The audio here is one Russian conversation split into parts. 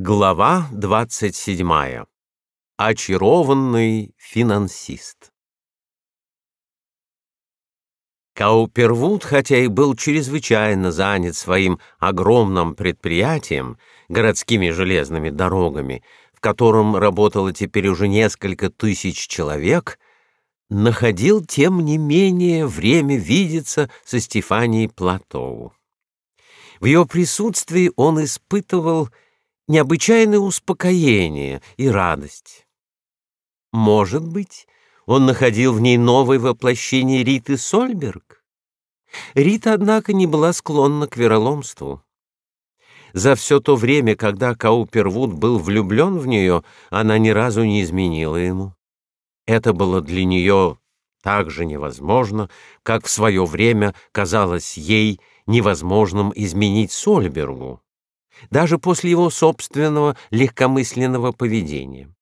Глава 27. Очарованный финансист. Каупервуд, хотя и был чрезвычайно занят своим огромным предприятием, городскими железными дорогами, в котором работало теперь уже несколько тысяч человек, находил тем не менее время видеться со Стефанией Платоу. В ее присутствии он испытывал необычайное успокоение и радость. Может быть, он находил в ней новое воплощение Риты Сольберг? Рита, однако, не была склонна к вероломству. За все то время, когда Каупервуд был влюблен в нее, она ни разу не изменила ему. Это было для нее так же невозможно, как в свое время казалось ей невозможным изменить Сольбергу даже после его собственного легкомысленного поведения.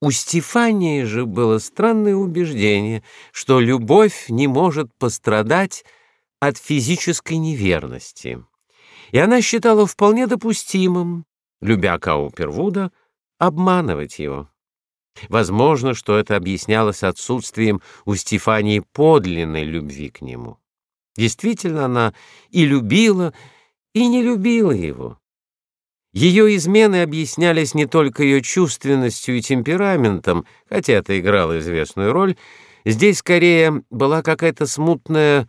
У Стефании же было странное убеждение, что любовь не может пострадать от физической неверности. И она считала вполне допустимым, любя Каупервуда, обманывать его. Возможно, что это объяснялось отсутствием у Стефании подлинной любви к нему. Действительно, она и любила, и не любила его. Ее измены объяснялись не только ее чувственностью и темпераментом, хотя это играло известную роль, здесь скорее была какая-то смутная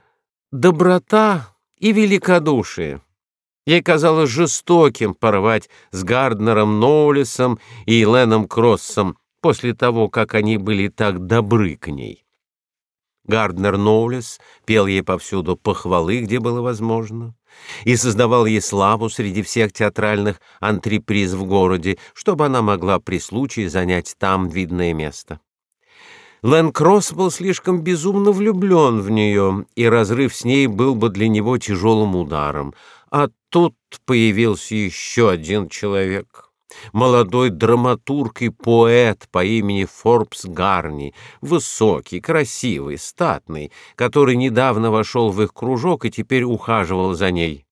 доброта и великодушие. Ей казалось жестоким порвать с Гарднером Ноулисом и Леном Кроссом после того, как они были так добры к ней. Гарднер Ноулис пел ей повсюду похвалы, где было возможно и создавал ей славу среди всех театральных антреприз в городе, чтобы она могла при случае занять там видное место. Лэн Кросс был слишком безумно влюблен в нее, и разрыв с ней был бы для него тяжелым ударом. А тут появился еще один человек — молодой драматург и поэт по имени Форбс Гарни, высокий, красивый, статный, который недавно вошел в их кружок и теперь ухаживал за ней.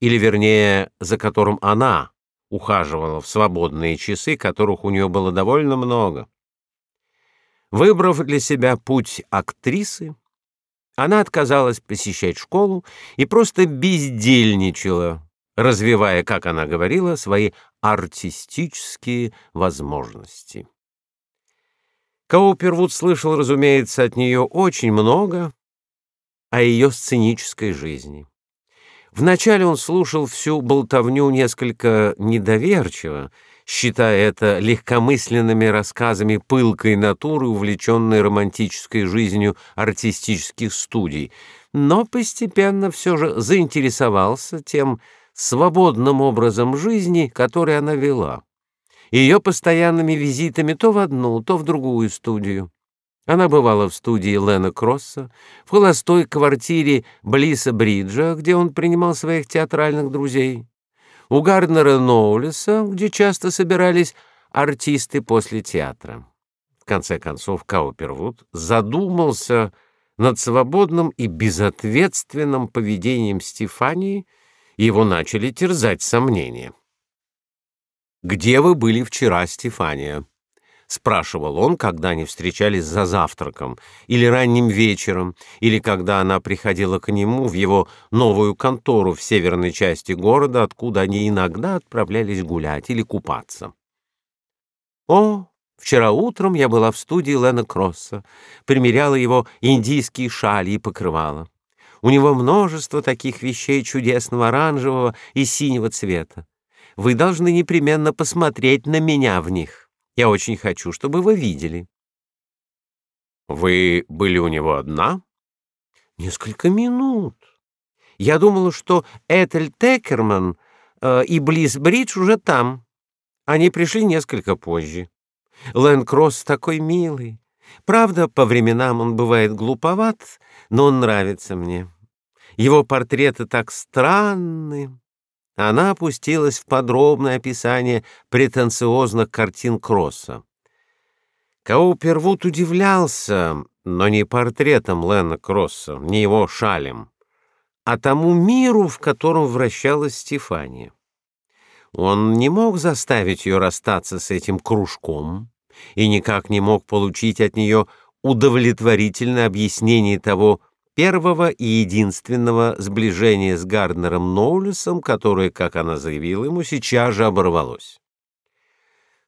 Или, вернее, за которым она ухаживала в свободные часы, которых у нее было довольно много. Выбрав для себя путь актрисы, она отказалась посещать школу и просто бездельничала, развивая, как она говорила, свои артистические возможности. Каупервуд слышал, разумеется, от нее очень много о ее сценической жизни. Вначале он слушал всю болтовню несколько недоверчиво, считая это легкомысленными рассказами пылкой натуры, увлеченной романтической жизнью артистических студий, но постепенно все же заинтересовался тем, свободным образом жизни, который она вела, ее постоянными визитами то в одну, то в другую студию. Она бывала в студии Лена Кросса, в холостой квартире Блиса Бриджа, где он принимал своих театральных друзей, у Гарднера Ноулиса, где часто собирались артисты после театра. В конце концов Каупервуд задумался над свободным и безответственным поведением Стефании — его начали терзать сомнения. «Где вы были вчера, Стефания?» — спрашивал он, когда они встречались за завтраком, или ранним вечером, или когда она приходила к нему в его новую контору в северной части города, откуда они иногда отправлялись гулять или купаться. «О, вчера утром я была в студии Лена Кросса, примеряла его индийские шали и покрывала. У него множество таких вещей чудесного оранжевого и синего цвета. Вы должны непременно посмотреть на меня в них. Я очень хочу, чтобы вы видели. Вы были у него одна? Несколько минут. Я думала, что Этель Текерман э, и Близ Бридж уже там. Они пришли несколько позже. Лэн Кросс такой милый. Правда, по временам он бывает глуповат, но он нравится мне. Его портреты так странны. Она опустилась в подробное описание претенциозных картин Кросса. Каупервуд удивлялся, но не портретом Лена Кросса, не его шалем, а тому миру, в котором вращалась Стефания. Он не мог заставить ее расстаться с этим кружком и никак не мог получить от нее удовлетворительное объяснение того первого и единственного сближения с Гарднером Ноулисом, которое, как она заявила ему, сейчас же оборвалось.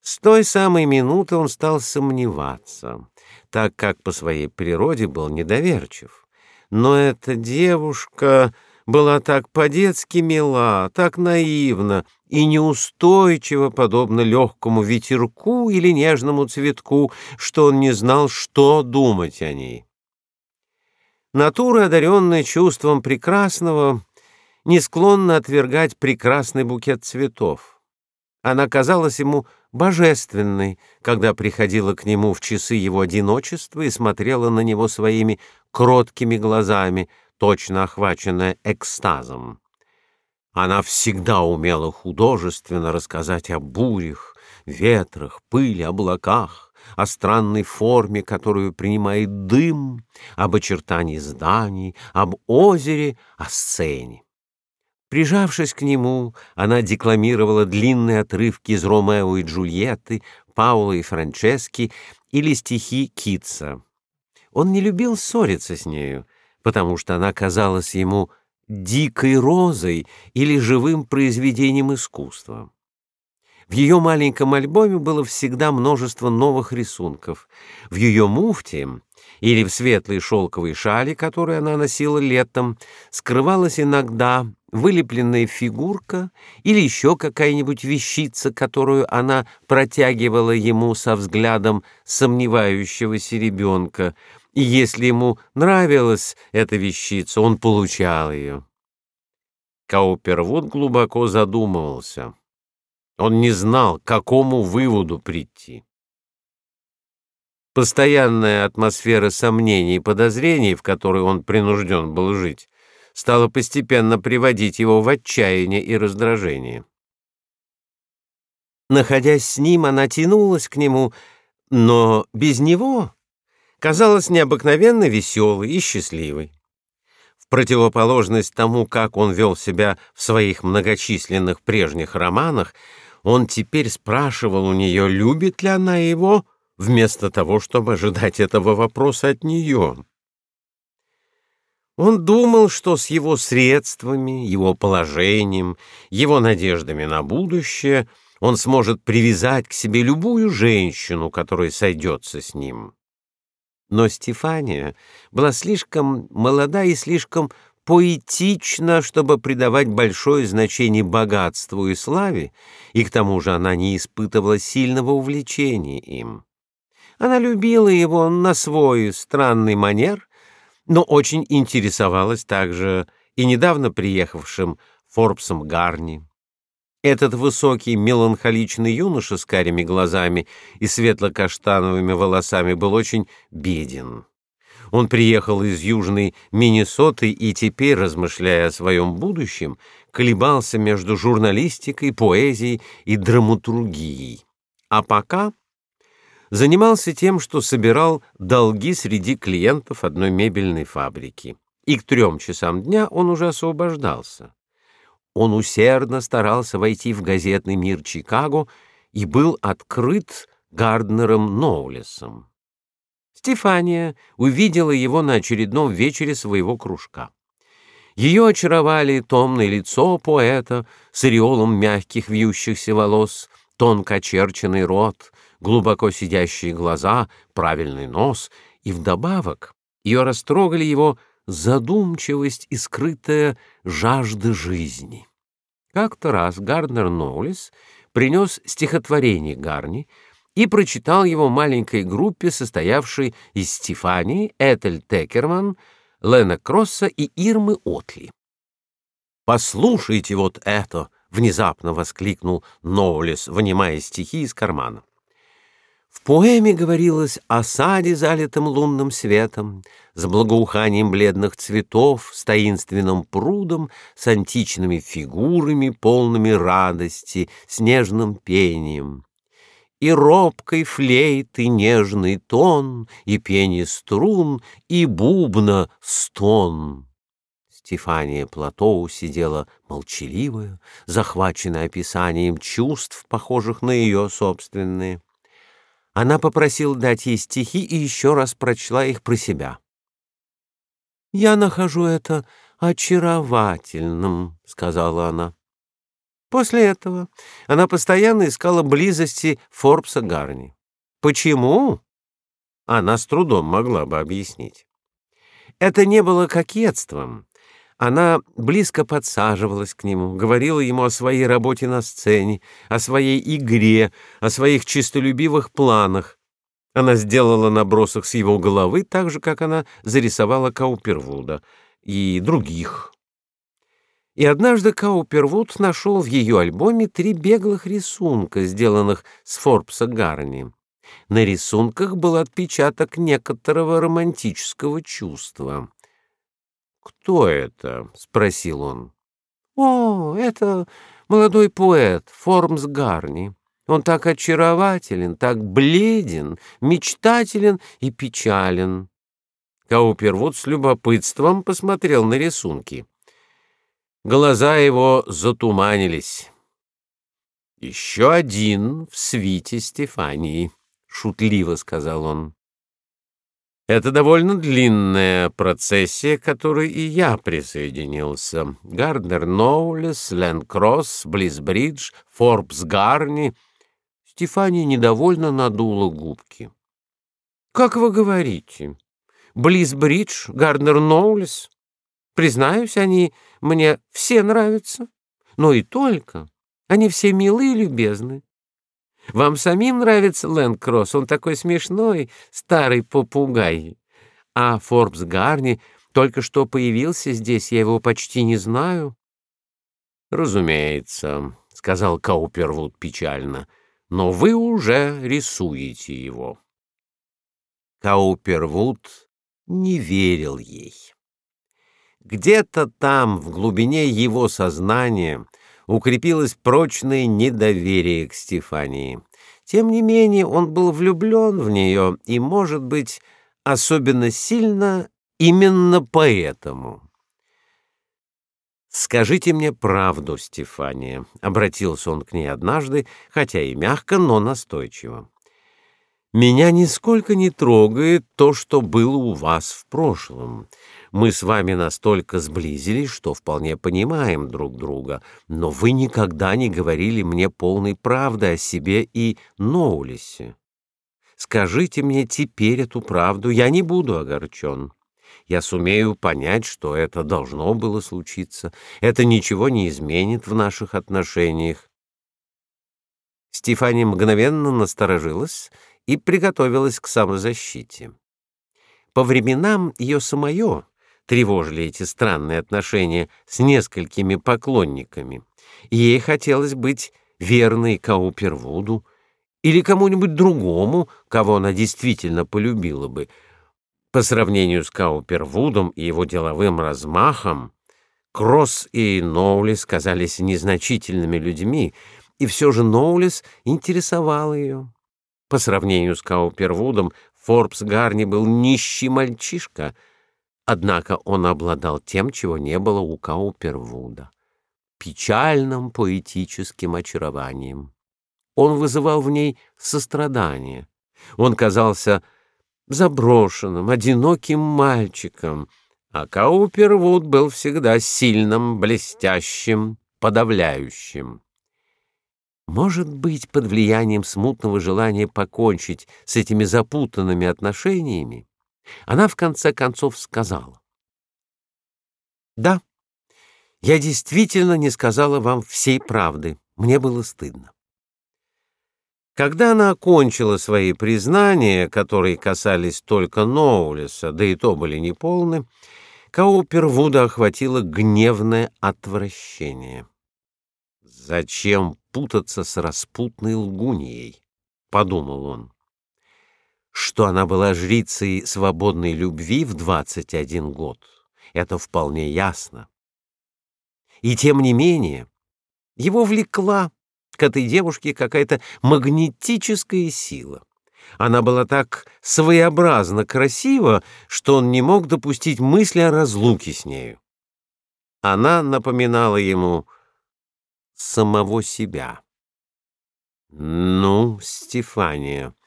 С той самой минуты он стал сомневаться, так как по своей природе был недоверчив. Но эта девушка была так по-детски мила, так наивна и неустойчива, подобно легкому ветерку или нежному цветку, что он не знал, что думать о ней. Натура, одаренная чувством прекрасного, не склонна отвергать прекрасный букет цветов. Она казалась ему божественной, когда приходила к нему в часы его одиночества и смотрела на него своими кроткими глазами, точно охваченная экстазом. Она всегда умела художественно рассказать о бурях, ветрах, пыли, облаках, о странной форме, которую принимает дым, об очертании зданий, об озере, о сцене. Прижавшись к нему, она декламировала длинные отрывки из Ромео и Джульетты, Паула и Франчески или стихи Китса. Он не любил ссориться с нею, потому что она казалась ему дикой розой или живым произведением искусства. В ее маленьком альбоме было всегда множество новых рисунков. В ее муфте или в светлой шелковой шали, которую она носила летом, скрывалась иногда вылепленная фигурка или еще какая-нибудь вещица, которую она протягивала ему со взглядом сомневающегося ребенка — и если ему нравилась эта вещица, он получал ее. Каупервуд глубоко задумывался. Он не знал, к какому выводу прийти. Постоянная атмосфера сомнений и подозрений, в которой он принужден был жить, стала постепенно приводить его в отчаяние и раздражение. Находясь с ним, она тянулась к нему, но без него казалась необыкновенно веселой и счастливой. В противоположность тому, как он вел себя в своих многочисленных прежних романах, он теперь спрашивал у нее, любит ли она его, вместо того, чтобы ожидать этого вопроса от нее. Он думал, что с его средствами, его положением, его надеждами на будущее он сможет привязать к себе любую женщину, которая сойдется с ним. Но Стефания была слишком молода и слишком поэтична, чтобы придавать большое значение богатству и славе, и к тому же она не испытывала сильного увлечения им. Она любила его на свой странный манер, но очень интересовалась также и недавно приехавшим Форбсом Гарни, этот высокий, меланхоличный юноша с карими глазами и светло-каштановыми волосами был очень беден. Он приехал из южной Миннесоты и теперь, размышляя о своем будущем, колебался между журналистикой, поэзией и драматургией. А пока занимался тем, что собирал долги среди клиентов одной мебельной фабрики. И к трем часам дня он уже освобождался. Он усердно старался войти в газетный мир Чикаго и был открыт Гарднером Ноулесом. Стефания увидела его на очередном вечере своего кружка. Ее очаровали томное лицо поэта с ореолом мягких вьющихся волос, тонко очерченный рот, глубоко сидящие глаза, правильный нос, и вдобавок ее растрогали его задумчивость и скрытая жажда жизни. Как-то раз Гарднер Ноулис принес стихотворение Гарни и прочитал его маленькой группе, состоявшей из Стефании, Этель Текерман, Лена Кросса и Ирмы Отли. «Послушайте вот это!» — внезапно воскликнул Ноулис, вынимая стихи из кармана. В поэме говорилось о саде, залитом лунным светом, с благоуханием бледных цветов, с таинственным прудом, с античными фигурами, полными радости, с нежным пением. И робкой флейты нежный тон, и пение струн, и бубна стон. Стефания Платоу сидела молчаливая, захваченная описанием чувств, похожих на ее собственные. Она попросила дать ей стихи и еще раз прочла их про себя. «Я нахожу это очаровательным», — сказала она. После этого она постоянно искала близости Форбса Гарни. Почему? Она с трудом могла бы объяснить. Это не было кокетством. Она близко подсаживалась к нему, говорила ему о своей работе на сцене, о своей игре, о своих чистолюбивых планах. Она сделала набросок с его головы так же, как она зарисовала Каупервуда и других. И однажды Каупервуд нашел в ее альбоме три беглых рисунка, сделанных с Форбса Гарни. На рисунках был отпечаток некоторого романтического чувства. «Кто это?» — спросил он. «О, это молодой поэт Формс Гарни. Он так очарователен, так бледен, мечтателен и печален». Каупервуд с любопытством посмотрел на рисунки. Глаза его затуманились. «Еще один в свите Стефании», — шутливо сказал он. Это довольно длинная процессия, к которой и я присоединился. Гарднер Ноулес, Лен Кросс, Близбридж, Форбс Гарни. Стефания недовольно надула губки. «Как вы говорите? Близбридж, Гарднер Ноулес? Признаюсь, они мне все нравятся. Но и только. Они все милые и любезны. Вам самим нравится Лэнд Кросс? Он такой смешной, старый попугай. А Форбс Гарни только что появился здесь, я его почти не знаю. Разумеется, сказал Каупервуд печально. Но вы уже рисуете его. Каупервуд не верил ей. Где-то там, в глубине его сознания, укрепилось прочное недоверие к Стефании. Тем не менее, он был влюблен в нее и, может быть, особенно сильно именно поэтому. «Скажите мне правду, Стефания», — обратился он к ней однажды, хотя и мягко, но настойчиво. «Меня нисколько не трогает то, что было у вас в прошлом. Мы с вами настолько сблизились, что вполне понимаем друг друга, но вы никогда не говорили мне полной правды о себе и Ноулисе. Скажите мне теперь эту правду, я не буду огорчен. Я сумею понять, что это должно было случиться. Это ничего не изменит в наших отношениях. Стефания мгновенно насторожилась и приготовилась к самозащите. По временам ее самое тревожили эти странные отношения с несколькими поклонниками. Ей хотелось быть верной Каупервуду или кому-нибудь другому, кого она действительно полюбила бы. По сравнению с Каупервудом и его деловым размахом, Кросс и Ноулис казались незначительными людьми, и все же Ноулис интересовал ее. По сравнению с Каупервудом, Форбс Гарни был нищий мальчишка — Однако он обладал тем, чего не было у Каупервуда — печальным поэтическим очарованием. Он вызывал в ней сострадание. Он казался заброшенным, одиноким мальчиком, а Каупервуд был всегда сильным, блестящим, подавляющим. Может быть, под влиянием смутного желания покончить с этими запутанными отношениями, она в конце концов сказала. «Да, я действительно не сказала вам всей правды. Мне было стыдно». Когда она окончила свои признания, которые касались только Ноулиса, да и то были неполны, Каупервуда охватило гневное отвращение. «Зачем путаться с распутной лгуньей?» — подумал он что она была жрицей свободной любви в 21 год. Это вполне ясно. И тем не менее, его влекла к этой девушке какая-то магнетическая сила. Она была так своеобразно красива, что он не мог допустить мысли о разлуке с нею. Она напоминала ему самого себя. «Ну, Стефания», —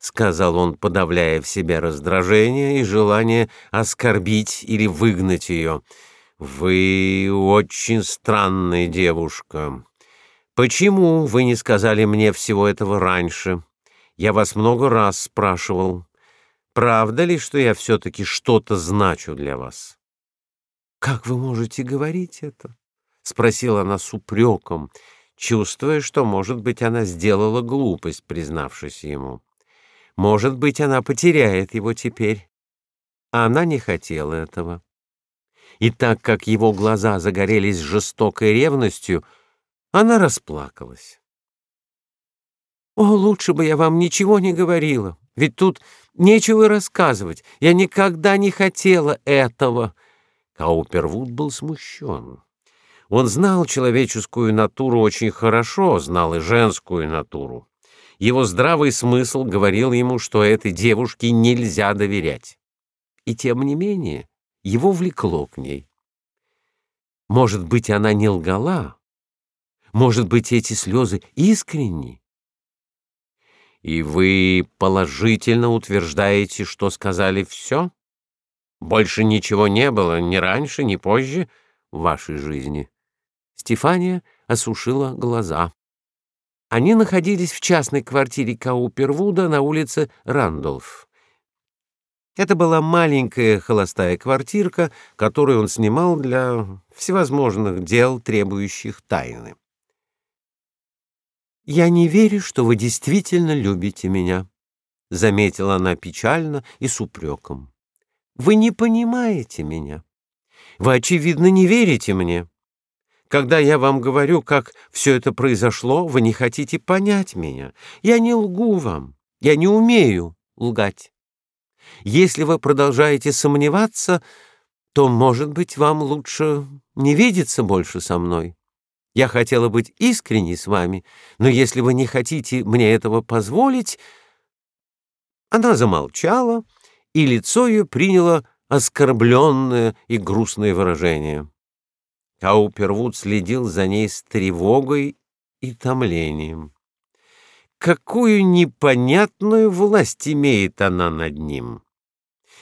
сказал он, подавляя в себе раздражение и желание оскорбить или выгнать ее, — «вы очень странная девушка. Почему вы не сказали мне всего этого раньше? Я вас много раз спрашивал. Правда ли, что я все-таки что-то значу для вас?» «Как вы можете говорить это?» — спросила она с упреком, чувствуя, что, может быть, она сделала глупость, признавшись ему. Может быть, она потеряет его теперь. А она не хотела этого. И так как его глаза загорелись жестокой ревностью, она расплакалась. «О, лучше бы я вам ничего не говорила, ведь тут нечего рассказывать. Я никогда не хотела этого». Каупервуд был смущен. Он знал человеческую натуру очень хорошо, знал и женскую натуру. Его здравый смысл говорил ему, что этой девушке нельзя доверять. И тем не менее его влекло к ней. Может быть, она не лгала? Может быть, эти слезы искренни? И вы положительно утверждаете, что сказали все? Больше ничего не было ни раньше, ни позже в вашей жизни. Стефания осушила глаза. Они находились в частной квартире Каупервуда на улице Рандolф. Это была маленькая холостая квартирка, которую он снимал для всевозможных дел, требующих тайны. «Я не верю, что вы действительно любите меня», — заметила она печально и с упреком. «Вы не понимаете меня. Вы, очевидно, не верите мне. Когда я вам говорю, как все это произошло, вы не хотите понять меня. Я не лгу вам. Я не умею лгать. Если вы продолжаете сомневаться, то, может быть, вам лучше не видеться больше со мной. Я хотела быть искренней с вами, но если вы не хотите мне этого позволить...» Она замолчала, и лицо ее приняло оскорбленное и грустное выражение. Каупервуд следил за ней с тревогой и томлением. Какую непонятную власть имеет она над ним!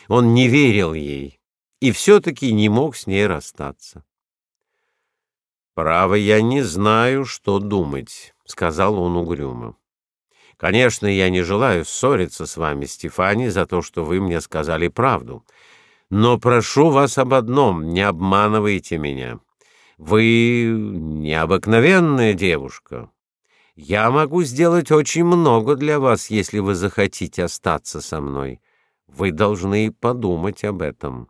Он не верил ей и все-таки не мог с ней расстаться. «Право, я не знаю, что думать», — сказал он угрюмо. «Конечно, я не желаю ссориться с вами, Стефани, за то, что вы мне сказали правду. Но прошу вас об одном — не обманывайте меня. Вы необыкновенная девушка. Я могу сделать очень много для вас, если вы захотите остаться со мной. Вы должны подумать об этом.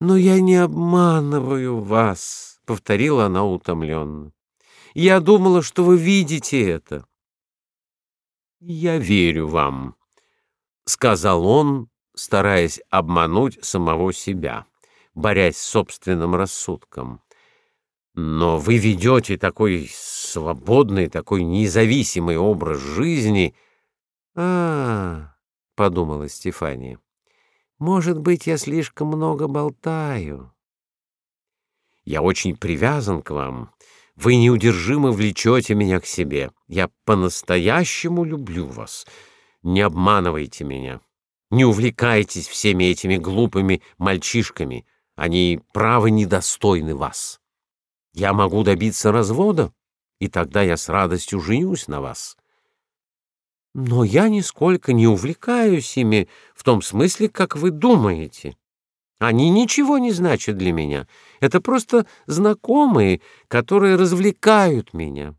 Но я не обманываю вас, повторила она утомленно. Я думала, что вы видите это. Я верю вам, сказал он, стараясь обмануть самого себя борясь с собственным рассудком. Но вы ведете такой свободный, такой независимый образ жизни. А, подумала Стефания. Может быть, я слишком много болтаю. Я очень привязан к вам. Вы неудержимо влечете меня к себе. Я по-настоящему люблю вас. Не обманывайте меня. Не увлекайтесь всеми этими глупыми мальчишками. Они, право, недостойны вас. Я могу добиться развода, и тогда я с радостью женюсь на вас. Но я нисколько не увлекаюсь ими в том смысле, как вы думаете. Они ничего не значат для меня. Это просто знакомые, которые развлекают меня.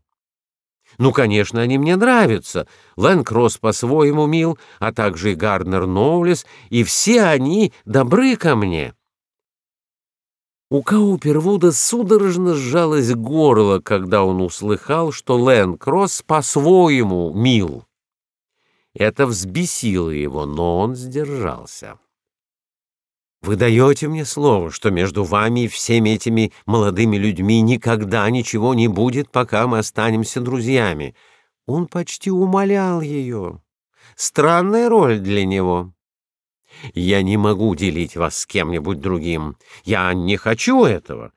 Ну, конечно, они мне нравятся. Лэн Кросс по-своему мил, а также и Гарднер Ноулес, и все они добры ко мне. У Каупервуда судорожно сжалось горло, когда он услыхал, что Лэн Кросс по-своему мил. Это взбесило его, но он сдержался. «Вы даете мне слово, что между вами и всеми этими молодыми людьми никогда ничего не будет, пока мы останемся друзьями». Он почти умолял ее. Странная роль для него. Я не могу делить вас с кем-нибудь другим. Я не хочу этого.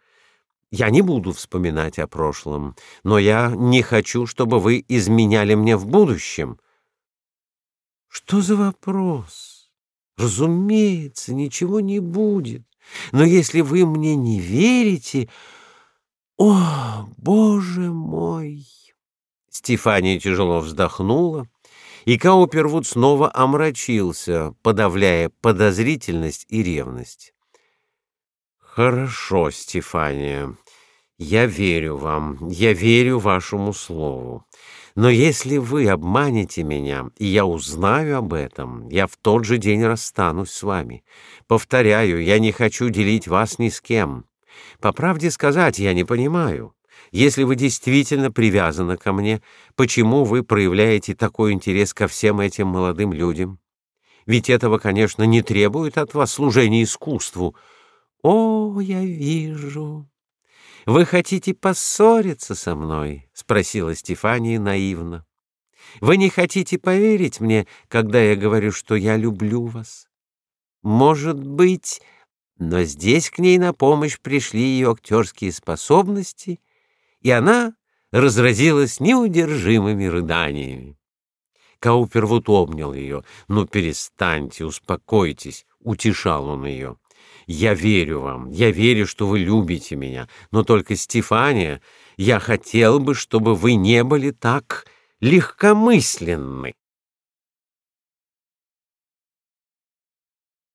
Я не буду вспоминать о прошлом, но я не хочу, чтобы вы изменяли мне в будущем. Что за вопрос? Разумеется, ничего не будет. Но если вы мне не верите... О, боже мой! Стефания тяжело вздохнула, и Каупервуд снова омрачился, подавляя подозрительность и ревность. «Хорошо, Стефания, я верю вам, я верю вашему слову. Но если вы обманете меня, и я узнаю об этом, я в тот же день расстанусь с вами. Повторяю, я не хочу делить вас ни с кем. По правде сказать, я не понимаю. Если вы действительно привязаны ко мне, почему вы проявляете такой интерес ко всем этим молодым людям? Ведь этого, конечно, не требует от вас служения искусству. О, я вижу. Вы хотите поссориться со мной? спросила Стефания наивно. Вы не хотите поверить мне, когда я говорю, что я люблю вас? Может быть, но здесь к ней на помощь пришли ее актерские способности, и она разразилась неудержимыми рыданиями. Каупервуд обнял ее. «Ну, перестаньте, успокойтесь», — утешал он ее. «Я верю вам, я верю, что вы любите меня, но только, Стефания, я хотел бы, чтобы вы не были так легкомысленны».